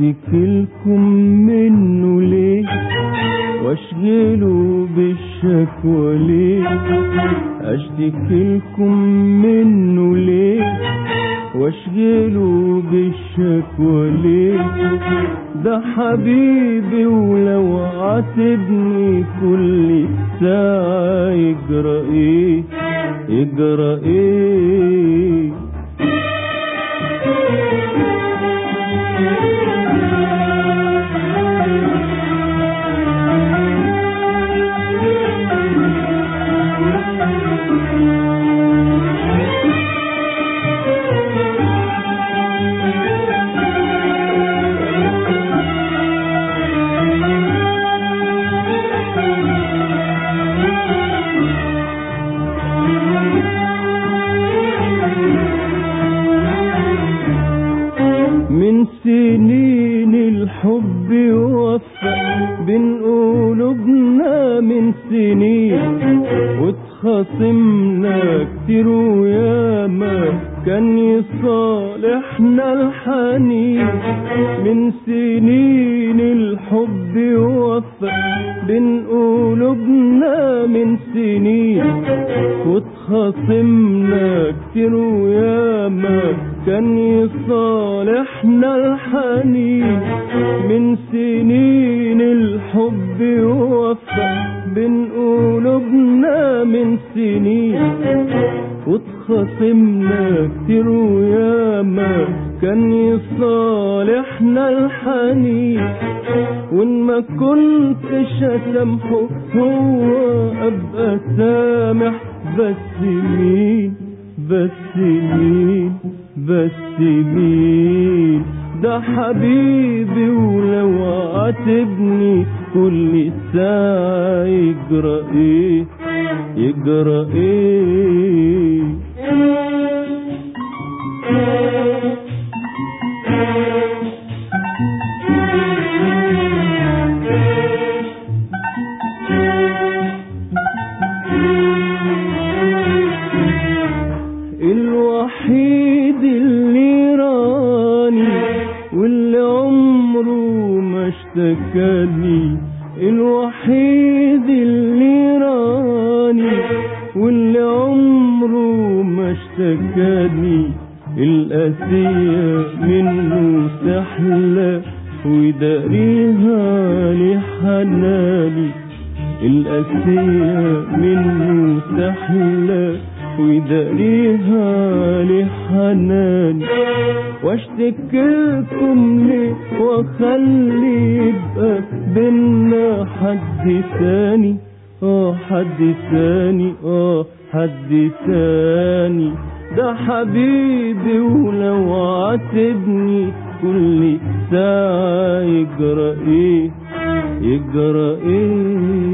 اشتكي لكم منه ليه؟ واشغله بالشكوى ليه؟ اشتكي لكم منه ليه؟ واشغله بالشكوى ليه؟ ده حبيبي ولو عاتبني كل ساعة يجرى إيه؟ يجرى إيه؟ قلوبنا من سنين واتخاصمنا كتير وياما كان يصالحنا الحنين من سنين الحب وفى بين قلوبنا من سنين واتخاصمنا كتير وياما كان يصالحنا الحنين من سنين الحب وفى بين قلوبنا من سنين. واتخاصمنا كتير وياما كان يصالحنا الحنين. وإن ما كنتش اسامحه هو أبقى سامح بس مين؟ بس مين؟ بس مين؟ ده حبيبي ولو عاتبني كل ساعة يجرى إيه؟ يجرى إيه؟ أشتكاني الوحيد اللي راني واللي عمره ما اشتكاني. القاسية منه سحلة وداريها لحناني. القاسية منه سحلة وداريها لحناني واشتكيلكم ليه واخلي يبقى بينا حد تاني. آه حد تاني آه حد تاني. ده حبيبي ولو عاتبني كل ساعة يجرى إيه؟ يجرى إيه؟